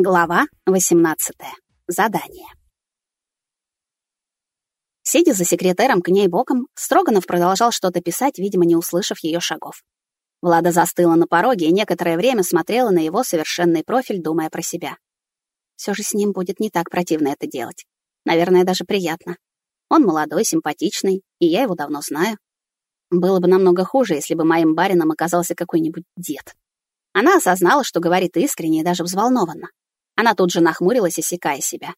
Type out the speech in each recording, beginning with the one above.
Глава 18. Задание. Сидя за секретером к ней боком, Строганов продолжал что-то писать, видимо, не услышав ее шагов. Влада застыла на пороге и некоторое время смотрела на его совершенный профиль, думая про себя. Все же с ним будет не так противно это делать. Наверное, даже приятно. Он молодой, симпатичный, и я его давно знаю. Было бы намного хуже, если бы моим барином оказался какой-нибудь дед. Она осознала, что говорит искренне и даже взволнованно. Она тут же нахмурилась, осекая себя.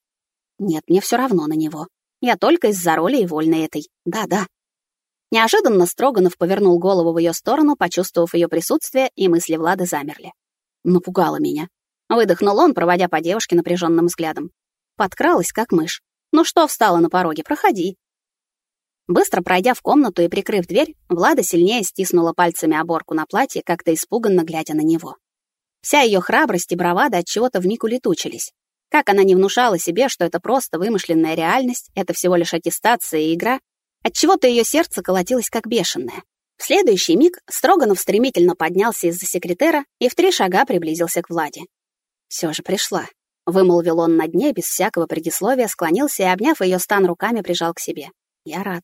Нет, мне все равно на него. Я только из-за роли и вольной этой. Да-да. Неожиданно Строганов повернул голову в ее сторону, почувствовав ее присутствие, и мысли Влады замерли. Напугала меня. Выдохнул он, проводя по девушке напряженным взглядом. Подкралась, как мышь. «Ну что встала на пороге? Проходи». Быстро пройдя в комнату и прикрыв дверь, Влада сильнее стиснула пальцами оборку на платье, как-то испуганно глядя на него. Вся ее храбрость и бравада от чего-то вмиг улетучились. Как она не внушала себе, что это просто вымышленная реальность, это всего лишь аттестация и игра, от чего-то ее сердце колотилось как бешеное. В следующий миг Строганов стремительно поднялся из-за секретера и в три шага приблизился к Владе. Все же пришла. Вымолвил он на дне без всякого предисловия, склонился и, обняв ее стан руками, прижал к себе. Я рад.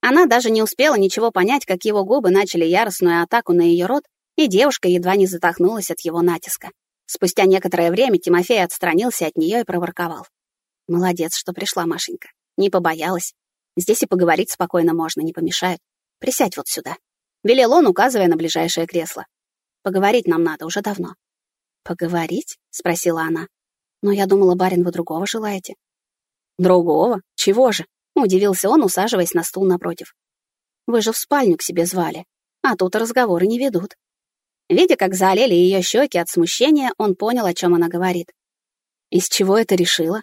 Она даже не успела ничего понять, как его губы начали яростную атаку на ее рот, и девушка едва не затахнулась от его натиска. Спустя некоторое время Тимофей отстранился от нее и проворковал. «Молодец, что пришла Машенька. Не побоялась. Здесь и поговорить спокойно можно, не помешает. Присядь вот сюда». Велел он, указывая на ближайшее кресло. «Поговорить нам надо уже давно». «Поговорить?» — спросила она. «Но я думала, барин, вы другого желаете». «Другого? Чего же?» — удивился он, усаживаясь на стул напротив. «Вы же в спальню к себе звали, а тут разговоры не ведут». Видя, как заолели ее щеки от смущения, он понял, о чем она говорит. «Из чего это решила?»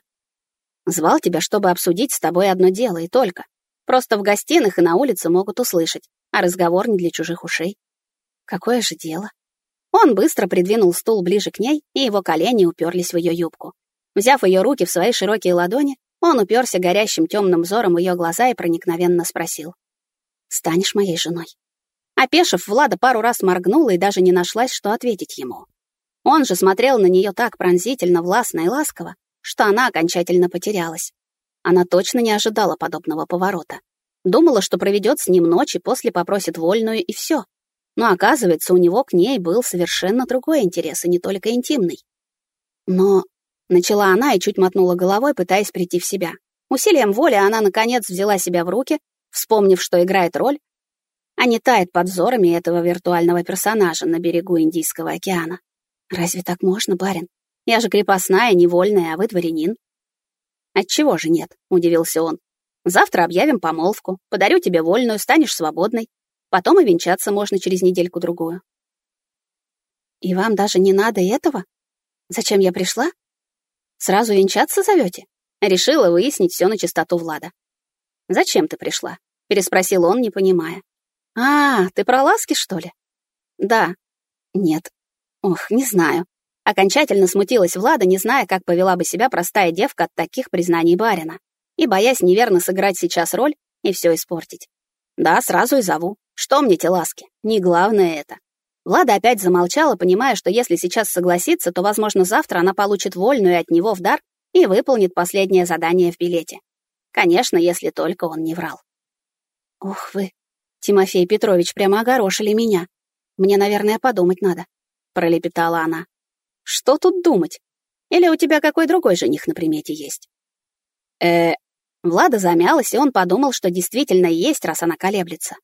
«Звал тебя, чтобы обсудить с тобой одно дело, и только. Просто в гостиных и на улице могут услышать, а разговор не для чужих ушей». «Какое же дело?» Он быстро придвинул стул ближе к ней, и его колени уперлись в ее юбку. Взяв ее руки в свои широкие ладони, он уперся горящим темным взором в ее глаза и проникновенно спросил. «Станешь моей женой?» Опешив, Влада пару раз моргнула и даже не нашлась, что ответить ему. Он же смотрел на нее так пронзительно, властно и ласково, что она окончательно потерялась. Она точно не ожидала подобного поворота. Думала, что проведет с ним ночь и после попросит вольную, и все. Но оказывается, у него к ней был совершенно другой интерес, и не только интимный. Но начала она и чуть мотнула головой, пытаясь прийти в себя. Усилием воли она, наконец, взяла себя в руки, вспомнив, что играет роль, а не тает под взорами этого виртуального персонажа на берегу Индийского океана. Разве так можно, барин? Я же крепостная, невольная, а вы дворянин. Отчего же нет? удивился он. Завтра объявим помолвку, подарю тебе вольную, станешь свободной. Потом и венчаться можно через недельку-другую. И вам даже не надо этого? Зачем я пришла? Сразу венчаться зовете? Решила выяснить все на чистоту Влада. Зачем ты пришла? переспросил он, не понимая. «А, ты про ласки, что ли?» «Да». «Нет». «Ох, не знаю». Окончательно смутилась Влада, не зная, как повела бы себя простая девка от таких признаний барина, и боясь неверно сыграть сейчас роль и все испортить. «Да, сразу и зову. Что мне те ласки? Не главное это». Влада опять замолчала, понимая, что если сейчас согласится, то, возможно, завтра она получит вольную от него в дар и выполнит последнее задание в билете. Конечно, если только он не врал. «Ух вы, Тимофей Петрович прямо огорошили меня. Мне, наверное, подумать надо, пролепетала она. Что тут думать? Или у тебя какой другой жених на примете есть? Э, Влада замялась, и он подумал, что действительно есть, раз она колеблется.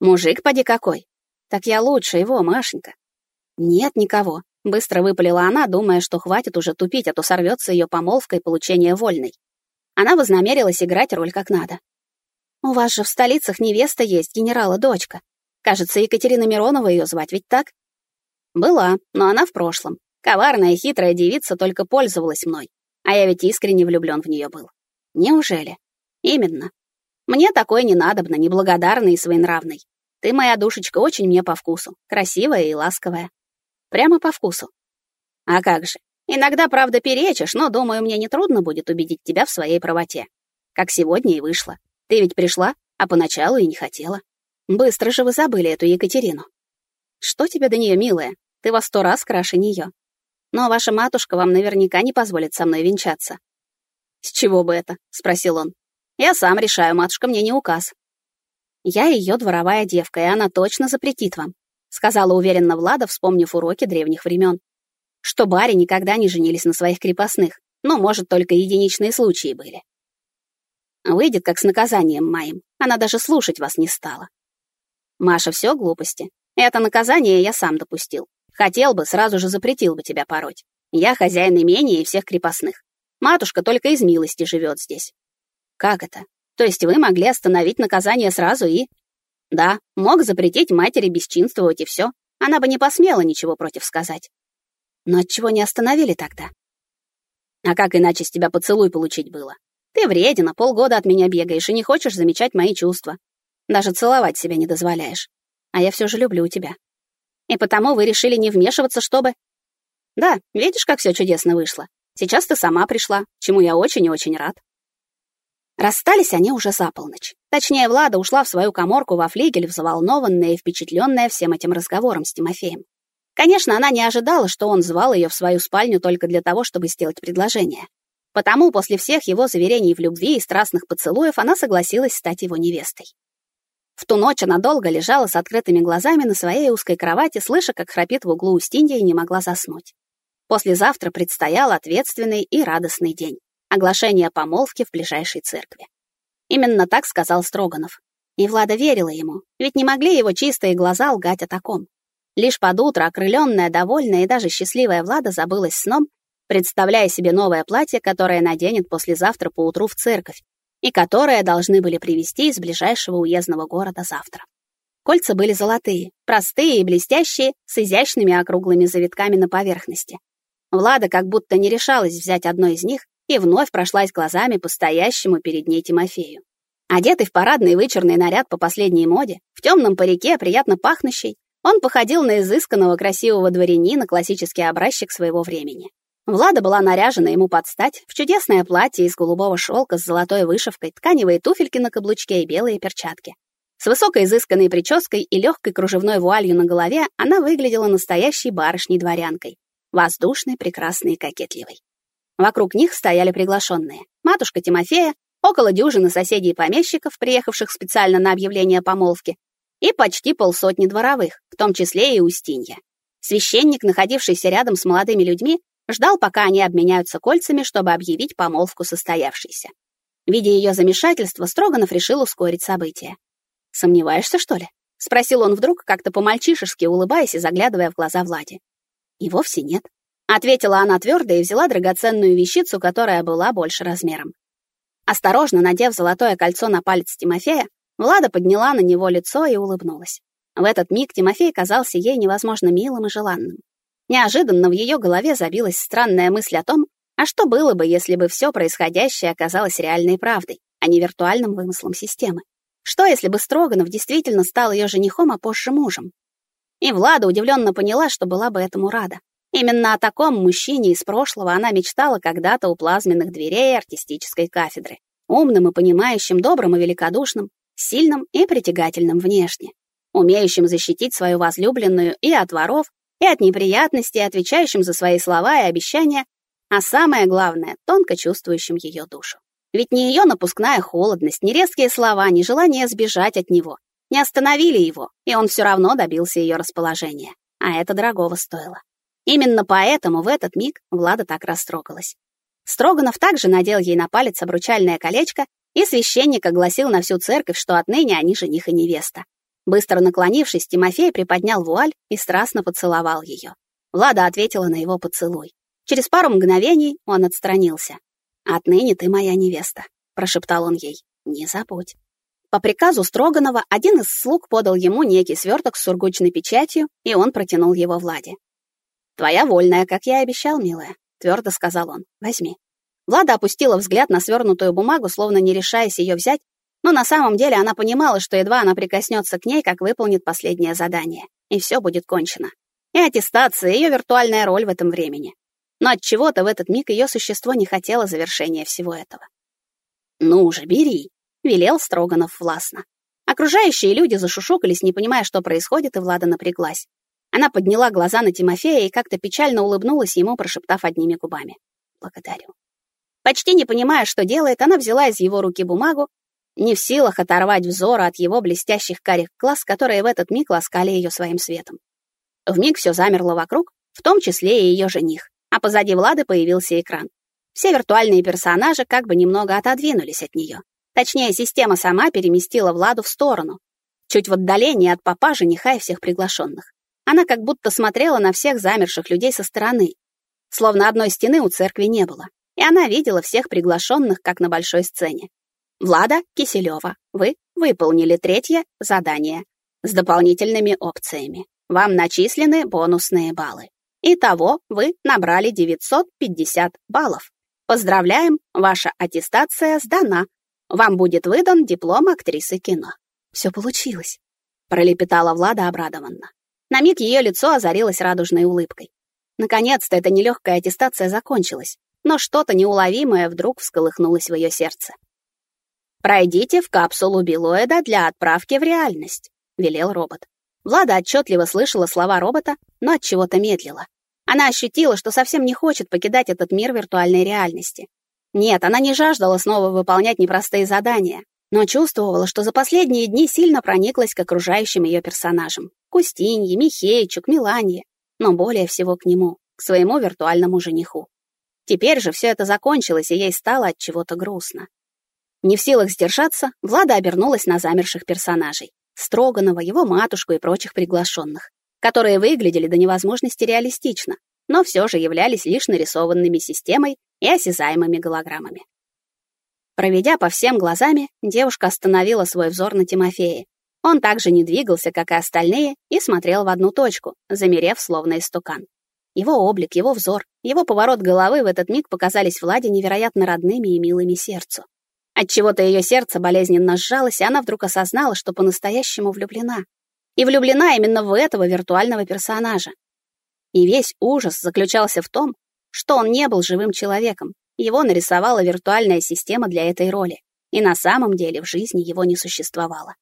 Мужик поди какой. Так я лучше его, Машенька. Нет никого, быстро выпалила она, думая, что хватит уже тупить, а то сорвется ее помолвка и получение вольной. Она вознамерилась играть роль как надо. У вас же в столицах невеста есть, генерала дочка. Кажется, Екатерина Миронова ее звать, ведь так? Была, но она в прошлом. Коварная, хитрая девица только пользовалась мной. А я ведь искренне влюблен в нее был. Неужели? Именно. Мне такой не надобно, неблагодарный и своенравный. Ты, моя душечка, очень мне по вкусу. Красивая и ласковая. Прямо по вкусу. А как же? Иногда, правда, перечишь, но, думаю, мне не трудно будет убедить тебя в своей правоте. Как сегодня и вышло. Ты ведь пришла, а поначалу и не хотела. Быстро же вы забыли эту Екатерину. Что тебе до нее, милая? Ты во сто раз краше нее. но ваша матушка вам наверняка не позволит со мной венчаться». «С чего бы это?» — спросил он. «Я сам решаю, матушка мне не указ». «Я ее дворовая девка, и она точно запретит вам», — сказала уверенно Влада, вспомнив уроки древних времен. «Что бари никогда не женились на своих крепостных, но, может, только единичные случаи были. Выйдет, как с наказанием моим. Она даже слушать вас не стала. Маша, все глупости. Это наказание я сам допустил. Хотел бы, сразу же запретил бы тебя пороть. Я хозяин имения и всех крепостных. Матушка только из милости живет здесь. Как это? То есть вы могли остановить наказание сразу и... Да, мог запретить матери бесчинствовать и все. Она бы не посмела ничего против сказать. Но отчего не остановили тогда? А как иначе с тебя поцелуй получить было? Ты вредина, полгода от меня бегаешь и не хочешь замечать мои чувства. Даже целовать себя не дозволяешь. А я все же люблю тебя. И потому вы решили не вмешиваться, чтобы... Да, видишь, как все чудесно вышло. Сейчас ты сама пришла, чему я очень и очень рад. Расстались они уже за полночь. Точнее, Влада ушла в свою коморку во флигель, взволнованная и впечатленная всем этим разговором с Тимофеем. Конечно, она не ожидала, что он звал ее в свою спальню только для того, чтобы сделать предложение. Потому после всех его заверений в любви и страстных поцелуев она согласилась стать его невестой. В ту ночь она долго лежала с открытыми глазами на своей узкой кровати, слыша, как храпит в углу Устинья и не могла заснуть. Послезавтра предстоял ответственный и радостный день — оглашение помолвки в ближайшей церкви. Именно так сказал Строганов. И Влада верила ему, ведь не могли его чистые глаза лгать о таком. Лишь под утро окрыленная, довольная и даже счастливая Влада забылась сном представляя себе новое платье, которое наденет послезавтра поутру в церковь, и которое должны были привезти из ближайшего уездного города завтра. Кольца были золотые, простые и блестящие, с изящными округлыми завитками на поверхности. Влада как будто не решалась взять одно из них и вновь прошлась глазами по стоящему перед ней Тимофею. Одетый в парадный вычурный наряд по последней моде, в темном парике, приятно пахнущий, он походил на изысканного красивого дворянина, классический образчик своего времени. Влада была наряжена ему под стать в чудесное платье из голубого шелка с золотой вышивкой, тканевые туфельки на каблучке и белые перчатки. С высокой изысканной прической и легкой кружевной вуалью на голове она выглядела настоящей барышней-дворянкой, воздушной, прекрасной и кокетливой. Вокруг них стояли приглашенные. Матушка Тимофея, около дюжины соседей и помещиков, приехавших специально на объявление помолвки, и почти полсотни дворовых, в том числе и Устинья. Священник, находившийся рядом с молодыми людьми, Ждал, пока они обменяются кольцами, чтобы объявить помолвку состоявшейся. Видя ее замешательство, Строганов решил ускорить события. «Сомневаешься, что ли?» — спросил он вдруг, как-то по-мальчишески улыбаясь и заглядывая в глаза Влади. «И вовсе нет», — ответила она твердо и взяла драгоценную вещицу, которая была больше размером. Осторожно надев золотое кольцо на палец Тимофея, Влада подняла на него лицо и улыбнулась. В этот миг Тимофей казался ей невозможно милым и желанным. Неожиданно в ее голове забилась странная мысль о том, а что было бы, если бы все происходящее оказалось реальной правдой, а не виртуальным вымыслом системы? Что, если бы Строганов действительно стал ее женихом, а позже мужем? И Влада удивленно поняла, что была бы этому рада. Именно о таком мужчине из прошлого она мечтала когда-то у плазменных дверей артистической кафедры. Умным и понимающим, добрым и великодушным, сильным и притягательным внешне, умеющим защитить свою возлюбленную и от воров, и от неприятностей, отвечающим за свои слова и обещания, а самое главное, тонко чувствующим ее душу. Ведь ни ее напускная холодность, ни резкие слова, ни желание сбежать от него не остановили его, и он все равно добился ее расположения. А это дорогого стоило. Именно поэтому в этот миг Влада так растрогалась. Строганов также надел ей на палец обручальное колечко, и священник огласил на всю церковь, что отныне они жених и невеста. Быстро наклонившись, Тимофей приподнял вуаль и страстно поцеловал ее. Влада ответила на его поцелуй. Через пару мгновений он отстранился. «Отныне ты моя невеста», — прошептал он ей. «Не забудь». По приказу Строганова один из слуг подал ему некий сверток с сургучной печатью, и он протянул его Владе. «Твоя вольная, как я и обещал, милая», — твердо сказал он. «Возьми». Влада опустила взгляд на свернутую бумагу, словно не решаясь ее взять, но на самом деле она понимала, что едва она прикоснется к ней, как выполнит последнее задание, и все будет кончено. И аттестация, ее виртуальная роль в этом времени. Но от чего-то в этот миг ее существо не хотело завершения всего этого. «Ну уже бери», — велел Строганов властно. Окружающие люди зашушукались, не понимая, что происходит, и Влада напряглась. Она подняла глаза на Тимофея и как-то печально улыбнулась ему, прошептав одними губами. «Благодарю». Почти не понимая, что делает, она взяла из его руки бумагу, не в силах оторвать взора от его блестящих карих глаз, которые в этот миг ласкали ее своим светом. Вмиг все замерло вокруг, в том числе и ее жених, а позади Влады появился экран. Все виртуальные персонажи как бы немного отодвинулись от нее. Точнее, система сама переместила Владу в сторону, чуть в отдалении от папа, жениха и всех приглашенных. Она как будто смотрела на всех замерших людей со стороны. Словно одной стены у церкви не было. И она видела всех приглашенных, как на большой сцене. Влада Киселева, вы выполнили третье задание с дополнительными опциями. Вам начислены бонусные баллы. Итого вы набрали 950 баллов. Поздравляем, ваша аттестация сдана. Вам будет выдан диплом актрисы кино. Все получилось, пролепетала Влада обрадованно. На миг ее лицо озарилось радужной улыбкой. Наконец-то эта нелегкая аттестация закончилась, но что-то неуловимое вдруг всколыхнулось в ее сердце. «Пройдите в капсулу Билоида для отправки в реальность», — велел робот. Влада отчетливо слышала слова робота, но от чего-то медлила. Она ощутила, что совсем не хочет покидать этот мир виртуальной реальности. Нет, она не жаждала снова выполнять непростые задания, но чувствовала, что за последние дни сильно прониклась к окружающим ее персонажам. Кустинье, Михеичу, к Милане, но более всего к нему, к своему виртуальному жениху. Теперь же все это закончилось, и ей стало от чего-то грустно. Не в силах сдержаться, Влада обернулась на замерших персонажей. Строганова, его матушку и прочих приглашенных которые выглядели до невозможности реалистично, но все же являлись лишь нарисованными системой и осязаемыми голограммами. Проведя по всем глазами, девушка остановила свой взор на Тимофее. Он также не двигался, как и остальные, и смотрел в одну точку, замерев словно истукан. Его облик, его взор, его поворот головы в этот миг показались Владе невероятно родными и милыми сердцу. Отчего-то ее сердце болезненно сжалось, и она вдруг осознала, что по-настоящему влюблена и влюблена именно в этого виртуального персонажа. И весь ужас заключался в том, что он не был живым человеком, его нарисовала виртуальная система для этой роли, и на самом деле в жизни его не существовало.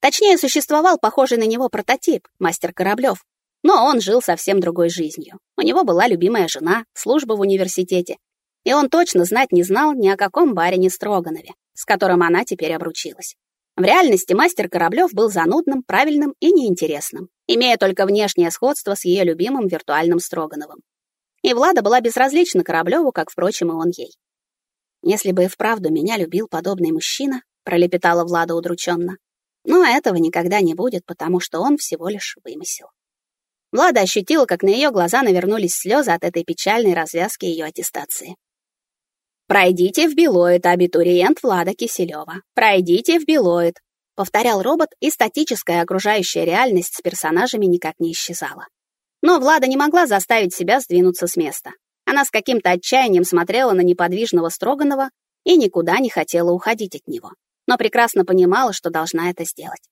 Точнее, существовал похожий на него прототип, мастер Кораблев, но он жил совсем другой жизнью. У него была любимая жена, служба в университете, и он точно знать не знал ни о каком барине Строганове, с которым она теперь обручилась. В реальности мастер Кораблёв был занудным, правильным и неинтересным, имея только внешнее сходство с ее любимым виртуальным Строгановым. И Влада была безразлична Кораблёву, как, впрочем, и он ей. «Если бы и вправду меня любил подобный мужчина», — пролепетала Влада удрученно, «но этого никогда не будет, потому что он всего лишь вымысел». Влада ощутила, как на ее глаза навернулись слезы от этой печальной развязки ее аттестации. «Пройдите в Белоид, абитуриент Влада Киселева. Пройдите в Белоид», — повторял робот, и статическая окружающая реальность с персонажами никак не исчезала. Но Влада не могла заставить себя сдвинуться с места. Она с каким-то отчаянием смотрела на неподвижного Строганова и никуда не хотела уходить от него, но прекрасно понимала, что должна это сделать.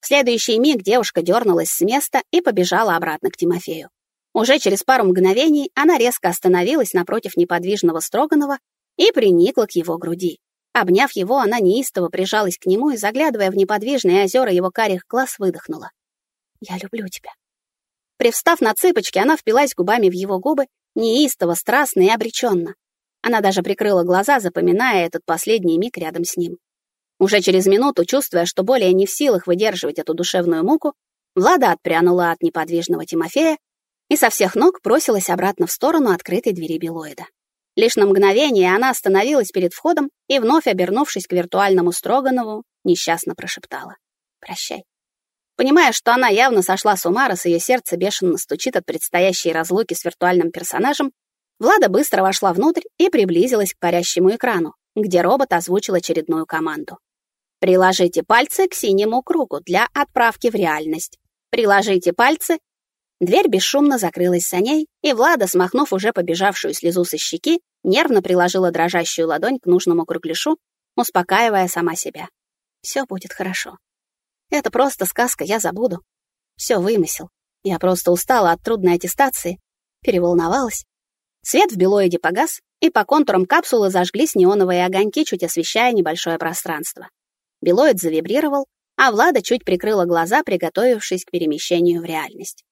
В следующий миг девушка дернулась с места и побежала обратно к Тимофею. Уже через пару мгновений она резко остановилась напротив неподвижного Строганова и приникла к его груди. Обняв его, она неистово прижалась к нему и, заглядывая в неподвижные озера его карих глаз, выдохнула. «Я люблю тебя». Привстав на цыпочки, она впилась губами в его губы, неистово, страстно и обреченно. Она даже прикрыла глаза, запоминая этот последний миг рядом с ним. Уже через минуту, чувствуя, что более не в силах выдерживать эту душевную муку, Влада отпрянула от неподвижного Тимофея и со всех ног бросилась обратно в сторону открытой двери Белоида. Лишь на мгновение она остановилась перед входом и, вновь обернувшись к виртуальному Строганову, несчастно прошептала «Прощай». Понимая, что она явно сошла с ума, раз ее сердце бешено стучит от предстоящей разлуки с виртуальным персонажем, Влада быстро вошла внутрь и приблизилась к парящему экрану, где робот озвучил очередную команду. «Приложите пальцы к синему кругу для отправки в реальность. Приложите пальцы Дверь бесшумно закрылась за ней, и Влада, смахнув уже побежавшую слезу со щеки, нервно приложила дрожащую ладонь к нужному кругляшу, успокаивая сама себя. Все будет хорошо. Это просто сказка, я забуду. Все вымысел. Я просто устала от трудной аттестации, переволновалась. Свет в белоиде погас, и по контурам капсулы зажглись неоновые огоньки, чуть освещая небольшое пространство. Белоид завибрировал, а Влада чуть прикрыла глаза, приготовившись к перемещению в реальность.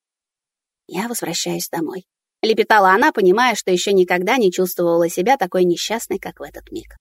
Я возвращаюсь домой. Лепетала она, понимая, что еще никогда не чувствовала себя такой несчастной, как в этот миг.